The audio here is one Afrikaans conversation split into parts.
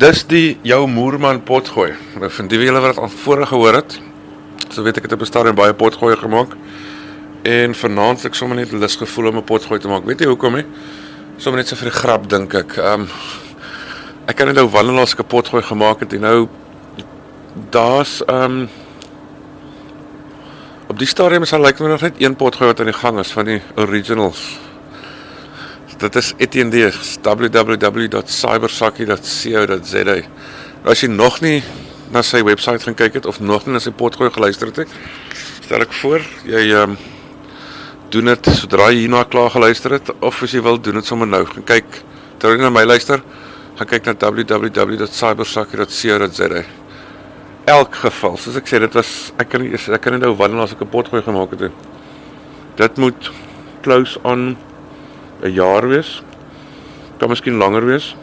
Dis die jou moerman potgooi. Nou van die wiele wat al voorge gehoor het. So weet ek het op 'n stadium baie potgooi gemaak. En vanaand ek sommer net lus gevoel om 'n potgooi te maak. Weet jy hoekom nie? Sommer net so vir die grap dink ek. Ehm um, ek kan net nou wanneer ons 'n potgooi gemaak het en nou daar's ehm um, op die stadium is al lyk like, nog net een potgooi wat aan die gang is van die originals dit is ETND www.cybersakkie.co.za. Nou, as jy nog nie na sy webwerf gaan kyk het of nog nie na sy potgooi geluister het, stel ek voor jy ehm um, doen dit sodra jy hierna klaar geluister het of as jy wil doen dit sommer nou. Gaan kyk terwyl jy na my luister, gaan kyk na www.cybersakkie.co.za. Elk geval, soos ek sê, dit was ek kan nie ek kan nie nou wanneer as ek 'n potgooi gemaak het. Dit moet close on 'n jaar wees. Kan miskien langer wees.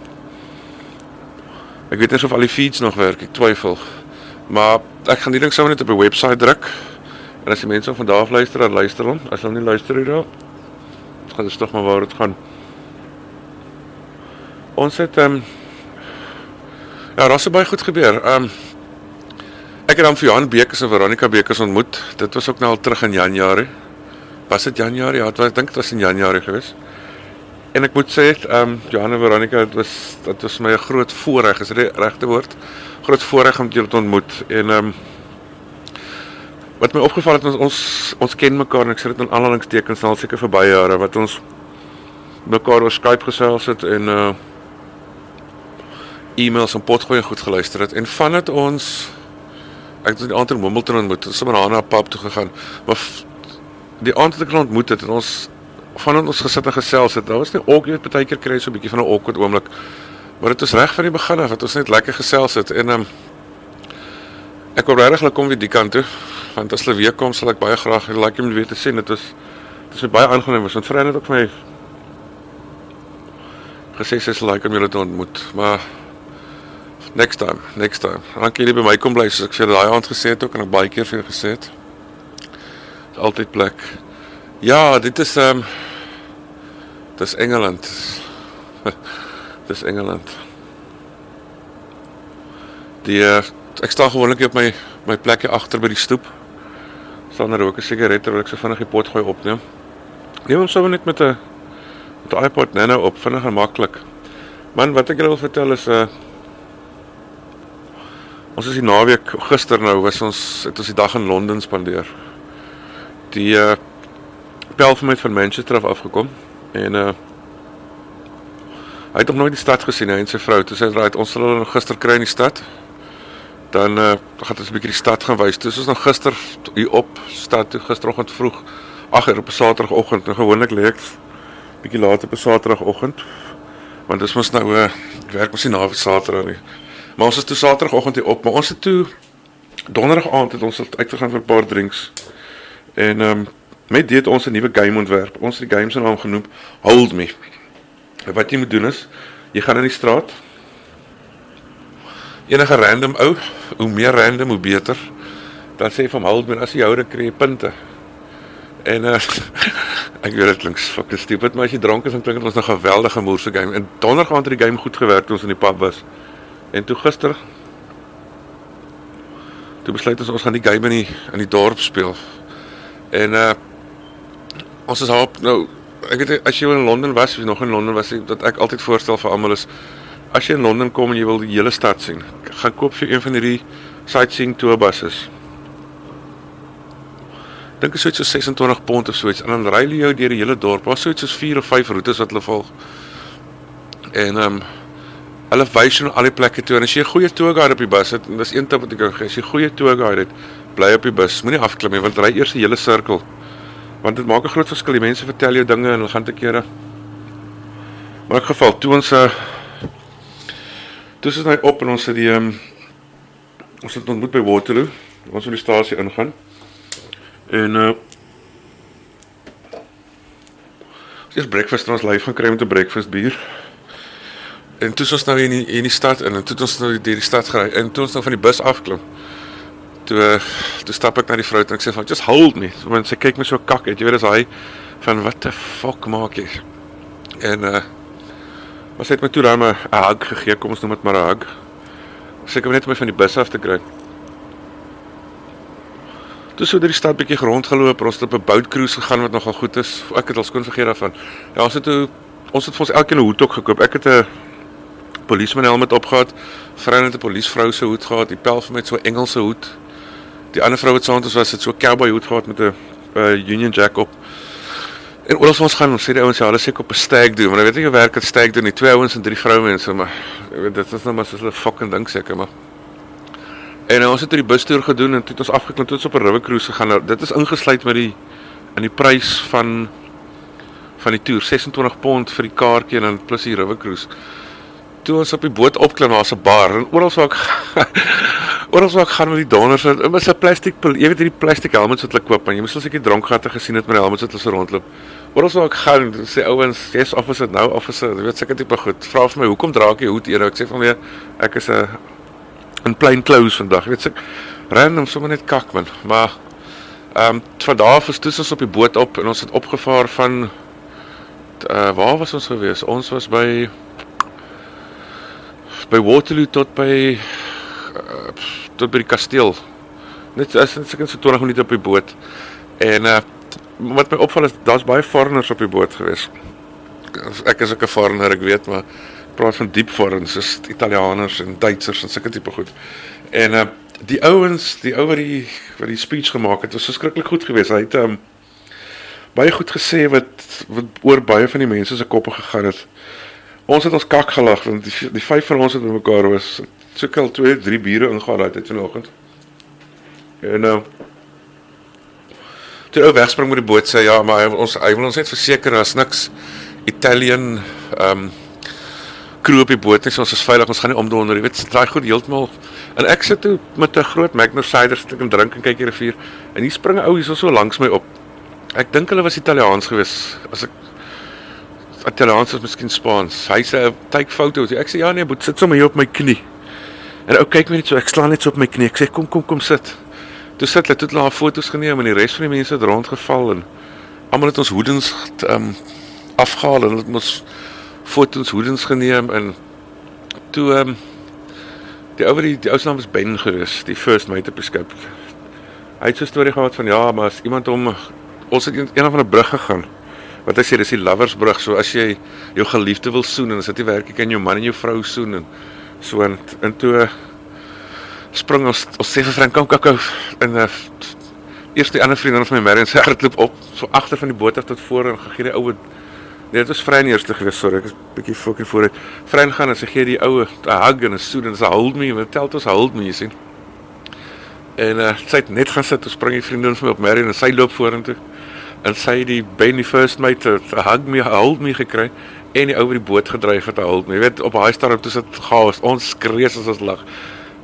Ek weet nie of al die feeds nog werk, ek twyfel. Maar ek gaan die ding sommer net op 'n webwerf druk. En as die mense van daar af luister, dan luister hulle. As hulle nie luister hier dan gaan dit tog maar waar dit gaan. Ons het ehm um, Ja, daar het baie goed gebeur. Ehm um, ek het dan vir Johan Bekes en Veronica Bekes ontmoet. Dit was ook nou al terug in Januarie. Was dit Januarie? Ja, ek dink dit was in Januarie geweest. En ek moet sê, ehm um, Johanna Veronica, dit was dit was my 'n groot voorreg, is dit regte woord? Groot voorreg om julle te ontmoet. En ehm um, wat my opgeval het ons ons, ons ken mekaar en ek sê dit in aanhalingstekens al seker vir baie jare wat ons mekaar oor Skype gesels het en uh e-mails en potgooi goed geluister het en van dit ons ek het die aand in Mommelton ontmoet, sommer na 'n pub toe gegaan. Maar die aand het ek ontmoet het en ons van ons gesit en gesels het. Daar was nie ook net baie keer kry so 'n bietjie van 'n awkward oomblik. Maar dit was reg van die begin af dat ons net lekker gesels het en um, ek wou regtig kom weer die kant toe want as hulle weer kom sal ek baie graag like om weer te sien. Dit was dit was baie aangenaam was want vriende het ook vir my gesê sy sal like om julle te ontmoet. Maar next time, next time. Dankie jy by my kom bly soos ek vir daai aand gesê het ook en ek baie keer vir jou gesê het. Altyd plek. Ja, dit is ehm um, Dis Engeland. Dis Engeland. Die uh, ek staan gewoonlik op my my plekjie agter by die stoep. Staan daar ook 'n sigaret terwyl ek so vinnig die pot gooi opneem. Neem hom sommer net met 'n met 'n iPod Nano op, vinnig en maklik. Man, wat ek julle wil vertel is 'n uh, eh, Ons is die naweek gister nou was ons het ons die dag in Londen spandeer. Die uh pel vir my van Manchester af afgekom En uh hy het nog nooit die stad gesien hy en sy vrou. Toe sê hy ons sal hulle gister kry in die stad. Dan uh gaan ons 'n bietjie die stad gaan wys. Toe is ons nog gister hier op stad toe gisteroggend vroeg. Ag, op 'n Saterdagoggend. Nou gewoonlik lê ek bietjie laat op 'n Saterdagoggend. Want dis mos nou uh, werk mos nie na Saterdag nie. Maar ons is toe Saterdagoggend hier op, maar ons het toe Donderdag aand het ons uitgegaan vir 'n paar drinks. En ehm um, Met dit ons 'n nuwe game ontwerp. Ons het die game se naam genoem Hold Me. En wat jy moet doen is, jy gaan in die straat. Enige random ou, hoe meer random hoe beter. Dan sê van Hold Me as jy houer kry punte. En uh, ek weet dit klink fucking stupid, maar as jy dronk is dan klink dit ons 'n geweldige moerse game. En donderdag het die game goed gewerk toe ons in die pub was. En toe gister toe besluit ons ons gaan die game in die in die dorp speel. En uh ons is op nou ek weet as jy in Londen was, of nog in Londen was, dat ek altyd voorstel vir almal is as jy in Londen kom en jy wil die hele stad sien, gaan koop vir een van hierdie sightseeing tourbuses. Dink is so iets so 26 pond of so iets en dan ry jy jou deur die hele dorp. Daar's so iets soos 4 of 5 roetes wat hulle volg. En ehm um, hulle wys jou al die plekke toe en as jy 'n goeie tourguide op die bus het, dis een tip wat ek kan gee, as jy 'n goeie tourguide het, bly op die bus. Moenie afklim nie want ry eers die hele sirkel want dit maak 'n groot verskil. Die mense vertel jou dinge en hulle gaan te kere. Maar in geval toe ons uh toe is hy op en ons het die um, ons het ontmoet by Waterloo. Ons wil die stasie ingaan. En uh Ons het breakfast ons live gaan kry met 'n breakfast bier. En toe ons nou in die, in die stad in en toe het ons nou deur die stad gery en toe ons nou van die bus afklim toe toe stap ek na die vrou en ek sê van just hold me. So mense kyk my so kak uit. Jy weet as hy van wat the fuck maak jy? En uh wat sê my toe dan 'n hug gegee. Kom ons noem dit maar 'n hug. Seker net om my van die bus af te kry. Toe sou deur die stad bietjie rondgeloop, ons het op 'n boat cruise gegaan wat nogal goed is. Ek het al skoon vergeet daarvan. Ja, ons het toe ons het vir ons elkeen 'n hoed ook gekoop. Ek het 'n policeman helm opgehad. Vrou het 'n polisievrou se hoed gehad. Die pel vir my het so 'n Engelse hoed. Die ander vrou wat saam met ons was, het so 'n cowboy hoed gehad met 'n uh, Union Jack op. En oral ons gaan ons sê die ouens ja, hulle ek op 'n stag doen, maar ek weet nie hoe werk dit stag doen nie. Twee ouens en drie vroumense, maar weet dit is nou maar so 'n fucking ding seker maar. En ons het 'n bustoer gedoen en toe het ons afgeklim tot op 'n river cruise gegaan. Nou, dit is ingesluit met die in die prys van van die toer, 26 pond vir die kaartjie en dan plus die river cruise. Toe ons op die boot opklim, daar's 'n bar en oral waar ek oral waar ek gaan met die donders, dit is 'n plastiek, jy weet hierdie plastiek helmets wat hulle koop en jy moet soos ek die dronk gehad gesien het met die helmets wat hulle so rondloop. Oral waar ek gaan, sê ouens, "Yes, officer, nou officer." Jy weet seker tipe goed. Vra vir my, "Hoekom dra ek die hoed eerder?" Ek sê van weer, "Ek is 'n in plain clothes vandag." Jy weet se random sommer net kak man. Maar ehm um, van daar af is toe ons op die boot op en ons het opgevaar van uh waar was ons gewees? Ons was by by Waterloo tot by uh, tot by die kasteel. Net as net so 20 minute op die boot. En uh wat my opval is daar's baie foreigners op die boot gewees. Ek is ook 'n foreigner, ek weet, maar ek praat van diep foreigners, is Italianers en Duitsers en sulke tipe goed. En uh die ouens, die ou wat die wat die speech gemaak het, was verskriklik goed geweest. Hy het um baie goed gesê wat wat oor baie van die mense se koppe gegaan het. Ons het ons kak gelag want die die vyf van ons het bymekaar was sukkel 2, 3 bure ingegaan daai tyd vanoggend. En nou uh, toe ou wegspring met die boot sê ja, maar ons hy wil ons net verseker as niks Italian ehm um, crew op die boot nie, so ons is veilig, ons gaan nie omdonder, jy weet, draai goed heeltemal. En ek sit toe met 'n groot Magnum cider sit ek en drink en kyk hier 'n rivier en hier spring 'n ou hier so, langs my op. Ek dink hulle was Italiaans gewees. As ek Italiaans is miskien Spaans. Hy sê take foto. Ek sê ja nee, boet sit sommer hier op my knie. En ou kyk my net so, ek slaan net so op my knie. Ek sê kom kom kom sit. Toe sit hulle, toe hulle foto's geneem en die res van die mense het rondgeval en almal het ons hoedens ehm um, afgehaal en het ons foto's hoedens geneem en toe ehm um, die ou wat die, die ou se naam is Ben gewees, die first mate op die skip. Hy het so 'n storie gehad van ja, maar as iemand hom ons het een, een van 'n brug gegaan. Wat hy sê dis die loversbrug, so as jy jou geliefde wil soen en as dit werk, jy kan jou man en jou vrou soen en so en, en toe spring ons ons sê vir Frank kom kakkou en uh, eers die ander vriendin van my Marion sê hardloop op so agter van die boot af tot voor en gegee die ou Nee, dit was Vrein eerste gewees, sorry, ek is bietjie fokker voor dit. Vrein gaan en sy gee die oue 'n hug en 'n soen en sy hold me, wat tel ons hold me, jy sien. En uh, sy het net gaan sit, toe spring die vriendin van my op Marion en sy loop vorentoe. En sy die Benny first mate 'n hug me, hold me gekry en die ou by die boot gedryf het 'n hold me. Jy weet, op daai stadium toe sit chaos. Ons skree as ons lag.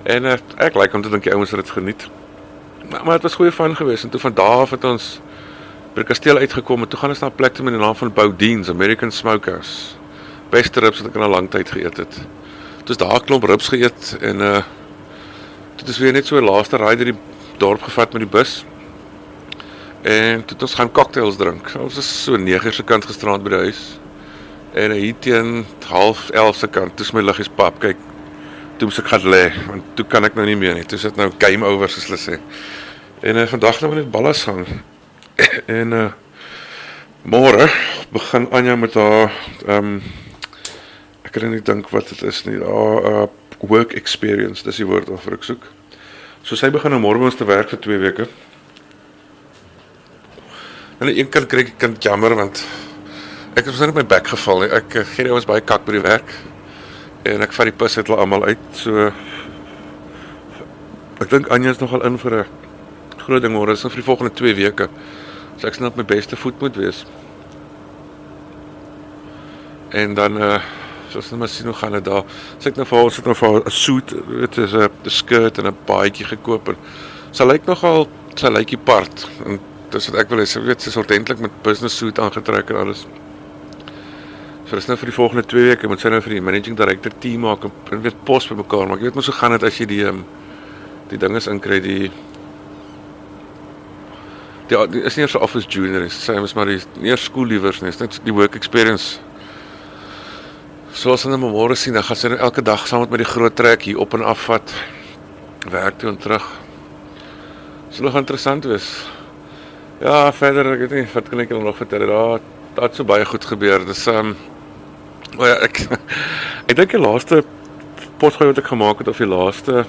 En uh, ek like om te dink die ouens het dit geniet. Maar maar dit was goeie van geweest en toe van daar af het ons by die kasteel uitgekom en toe gaan ons na 'n plek toe met die naam van Boudien's American Smokehouse. Beste ribs wat ek in 'n lang tyd geëet het. Toe is daar 'n klomp ribs geëet en uh dit is weer net so 'n laaste ry deur die dorp gevat met die bus. En toe het ons gaan cocktails drink. Ons is so 9 se kant gisterand by die huis. En hier teen 11 se kant, toe is my liggies pap. Kyk, toe moet ek gaan lê want toe kan ek nou nie meer nie. Toe sit nou game over soos hulle sê. En uh, vandag nou net ballas gaan. en uh môre begin Anja met haar ehm um, ek kan nie dink wat dit is nie. Haar uh, work experience, dis die woord waarvoor ek soek. So sy begin nou môre ons te werk vir 2 weke. Die een kant kry ek kan jammer want ek het net my bek geval. Ek gee ouens baie kak by die werk en ek vat die pus uit hulle almal uit. So ek dink Anja is nogal in vir 'n groot ding môre, so vir die volgende 2 weke. So ek sien op my beste voet moet wees. En dan uh soos net maar sien hoe gaan dit daar. Sê ek nou vir haar sit nou vir 'n suit, dit is 'n skirt en 'n baadjie gekoop en sy lyk nogal sy lykie part en dis wat ek wil hê sy weet sy's ordentlik met business suit aangetrek en alles. So dis nou vir die volgende 2 weke moet sy nou vir die managing director team maak en weet pos by mekaar maak. Jy weet mos hoe gaan dit as jy die um, die dinges inkry die die, die is nie 'n office junior nie. Sy is maar die nie skool liewers nie. Dis net die work experience. Soos hulle môre sien, dan gaan sy nou elke dag saam met die groot trek hier op en af vat werk toe en terug. Dit sal interessant wees. Ja, verder ek weet nie wat kan ek julle nog vertel. Daar het so baie goed gebeur. Dis ehm um, oh ja, ek ek dink die laaste potgooi wat ek gemaak het of die laaste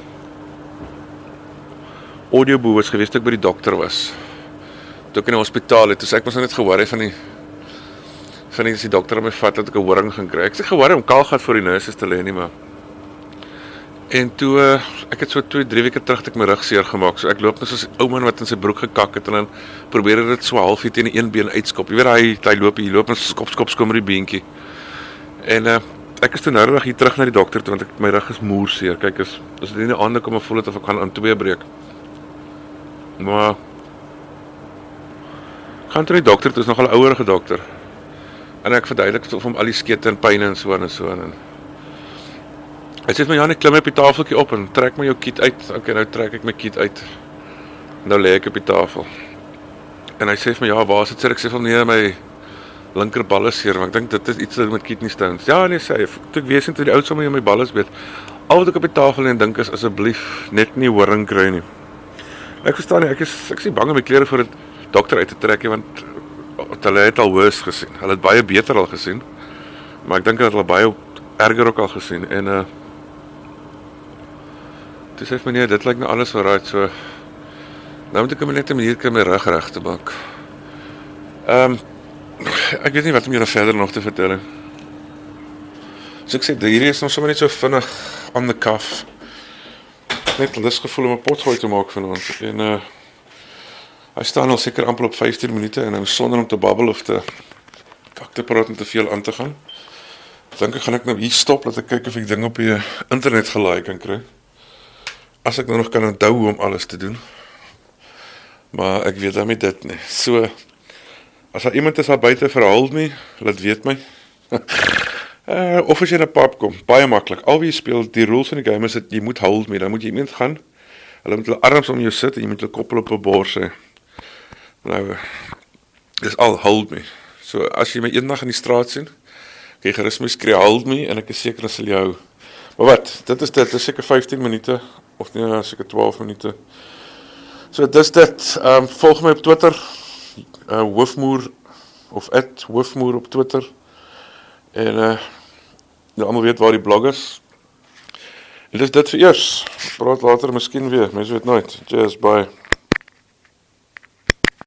audioboek was geweest toe ek by die dokter was. Toe ek in die hospitaal het, toe ek mos net gehoor het van die van die, die dokter om my vat dat ek 'n horing gaan kry. Ek sê gehoor om kaalgat vir die nurses te lê nie, maar En toe uh, ek het so 2, 3 weke terug ek my rug seer gemaak. So ek loop net soos 'n ou man wat in sy broek gekak het en dan probeer dit so half teen een been uitskop. Jy weet hy hy loop hy loop en skop skop met die beentjie. En uh, ek is toe nou reg hier terug na die dokter toe want ek my rug is moer seer. Kyk as as dit nie aande kom voel dit of ek gaan aan twee breek. Maar gaan toe die dokter, dit is nog al 'n ouerige dokter. En ek verduidelik vir hom al die skete en pyn en so en so en, en Hy sê my ja, net klim op die tafeltjie op en trek my jou kit uit. Okay, nou trek ek my kit uit. Nou lê ek op die tafel. En hy sê vir my ja, waar is dit? Sê ek sê van nee, my linker bal is seer, want ek dink dit is iets met kidney stones. Ja, nee sê hy, toe ek weet toe die oud sommer in my bal is weet. Al wat ek op die tafel en dink is asseblief net nie horing kry nie. Ek verstaan nie, ek is ek is bang om my klere vir 'n dokter uit te trek want hulle het al worse gesien. Hulle het baie beter al gesien. Maar ek dink hulle het baie erger ook al gesien en uh Dis sê meneer, dit lyk nou alles alright so. Nou moet ek net 'n manier kry om my rug reg te maak. Ehm um, ek weet nie wat om julle verder nog te vertel nie. So ek sê hierdie is nog sommer net so vinnig on the cuff. Net lus gevoel om 'n potgooi te maak vanaand en uh hy staan al seker amper op 15 minute en nou sonder om te babbel of te kak te praat en te veel aan te gaan. Dink ek gaan ek nou hier stop dat ek kyk of ek ding op die internet gelaai kan kry as ek nou nog kan onthou hoe om alles te doen. Maar ek weet daarmee dit nie. So as daar iemand is daar buite verhaal nie, laat weet my. uh of as jy na pap kom, baie maklik. Al wie speel die rules in die game is dat jy moet hold me, dan moet jy iemand gaan. Hulle moet hulle arms om jou sit en jy moet hulle koppel op 'n bors. Nou dis al hold me. So as jy my eendag in die straat sien, jy gerus my skree hold me en ek is seker hulle sal jou Maar wat? Dit is dit, dit is seker 15 minute of nee, seker 12 minute. So dis dit. Ehm um, volg my op Twitter. Uh Hoofmoer of @hoofmoer op Twitter. En uh nou almal weet waar die blog is. En dis dit vir eers. Praat later miskien weer. Mens weet nooit. Cheers, bye.